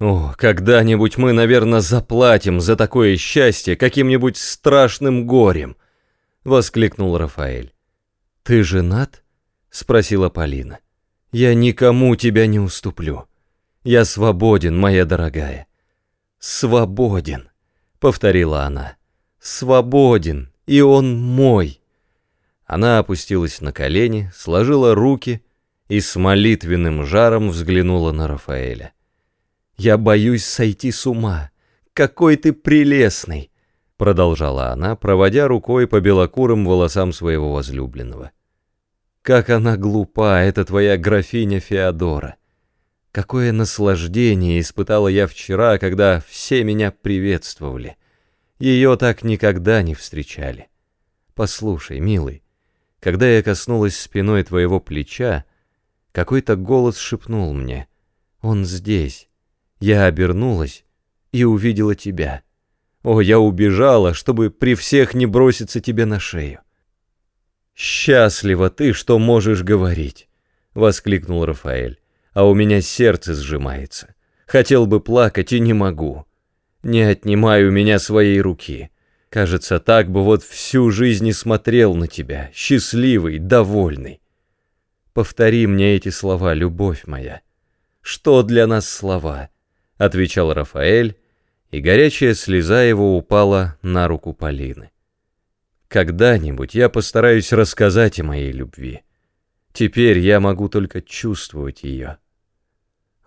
О, когда-нибудь мы, наверное, заплатим за такое счастье каким-нибудь страшным горем, воскликнул Рафаэль. Ты женат? спросила Полина. Я никому тебя не уступлю. Я свободен, моя дорогая. Свободен, повторила она. Свободен, и он мой. Она опустилась на колени, сложила руки и с молитвенным жаром взглянула на Рафаэля. «Я боюсь сойти с ума. Какой ты прелестный!» Продолжала она, проводя рукой по белокурым волосам своего возлюбленного. «Как она глупа, эта твоя графиня Феодора! Какое наслаждение испытала я вчера, когда все меня приветствовали! Ее так никогда не встречали. Послушай, милый, когда я коснулась спиной твоего плеча, какой-то голос шепнул мне «Он здесь». Я обернулась и увидела тебя. О, я убежала, чтобы при всех не броситься тебе на шею. «Счастлива ты, что можешь говорить!» — воскликнул Рафаэль. «А у меня сердце сжимается. Хотел бы плакать и не могу. Не отнимай у меня своей руки. Кажется, так бы вот всю жизнь и смотрел на тебя, счастливый, довольный. Повтори мне эти слова, любовь моя. Что для нас слова? Отвечал Рафаэль, и горячая слеза его упала на руку Полины. Когда-нибудь я постараюсь рассказать о моей любви. Теперь я могу только чувствовать ее.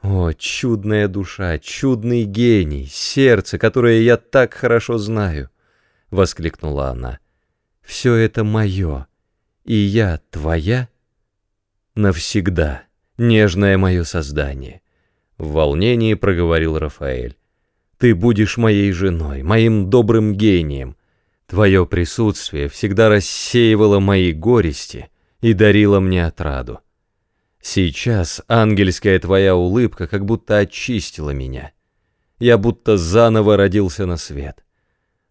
О, чудная душа, чудный гений, сердце, которое я так хорошо знаю. — воскликнула она. «Все это мое, и я твоя?» «Навсегда, нежное мое создание», — в волнении проговорил Рафаэль. «Ты будешь моей женой, моим добрым гением. Твое присутствие всегда рассеивало мои горести и дарило мне отраду. Сейчас ангельская твоя улыбка как будто очистила меня. Я будто заново родился на свет.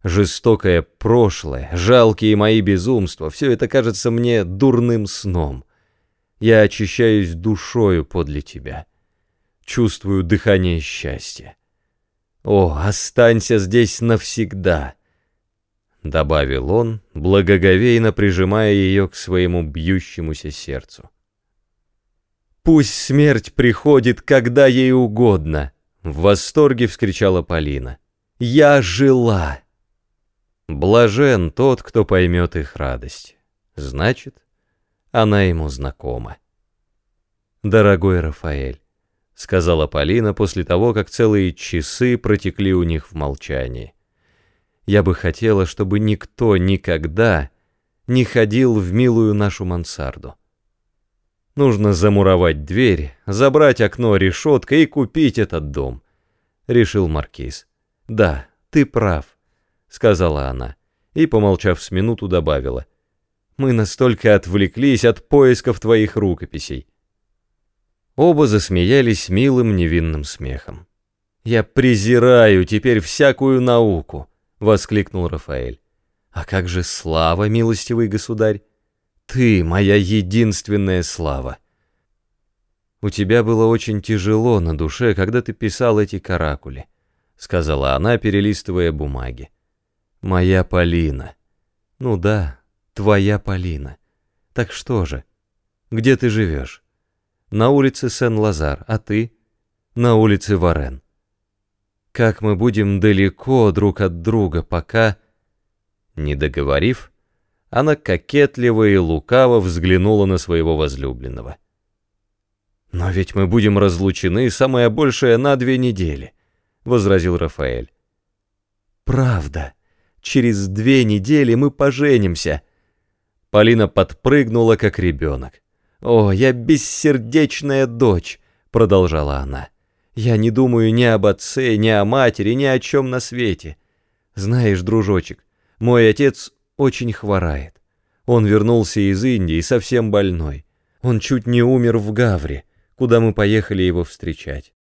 Жестокое прошлое, жалкие мои безумства, все это кажется мне дурным сном. Я очищаюсь душою подле тебя. Чувствую дыхание счастья. О, останься здесь навсегда!» Добавил он, благоговейно прижимая ее к своему бьющемуся сердцу. «Пусть смерть приходит, когда ей угодно!» В восторге вскричала Полина. «Я жила!» Блажен тот, кто поймет их радость. Значит, она ему знакома. «Дорогой Рафаэль», — сказала Полина после того, как целые часы протекли у них в молчании, «я бы хотела, чтобы никто никогда не ходил в милую нашу мансарду. Нужно замуровать дверь, забрать окно решеткой и купить этот дом», — решил Маркиз. «Да, ты прав. — сказала она, и, помолчав с минуту, добавила. «Мы настолько отвлеклись от поисков твоих рукописей». Оба засмеялись милым невинным смехом. «Я презираю теперь всякую науку!» — воскликнул Рафаэль. «А как же слава, милостивый государь? Ты моя единственная слава!» «У тебя было очень тяжело на душе, когда ты писал эти каракули», — сказала она, перелистывая бумаги. Моя Полина. Ну да, твоя Полина. Так что же? Где ты живешь? На улице Сен-Лазар, а ты? На улице Варен. Как мы будем далеко друг от друга, пока... Не договорив, она кокетливо и лукаво взглянула на своего возлюбленного. «Но ведь мы будем разлучены самое большее на две недели», — возразил Рафаэль. «Правда», Через две недели мы поженимся». Полина подпрыгнула, как ребенок. «О, я бессердечная дочь», — продолжала она. «Я не думаю ни об отце, ни о матери, ни о чем на свете. Знаешь, дружочек, мой отец очень хворает. Он вернулся из Индии совсем больной. Он чуть не умер в Гавре, куда мы поехали его встречать.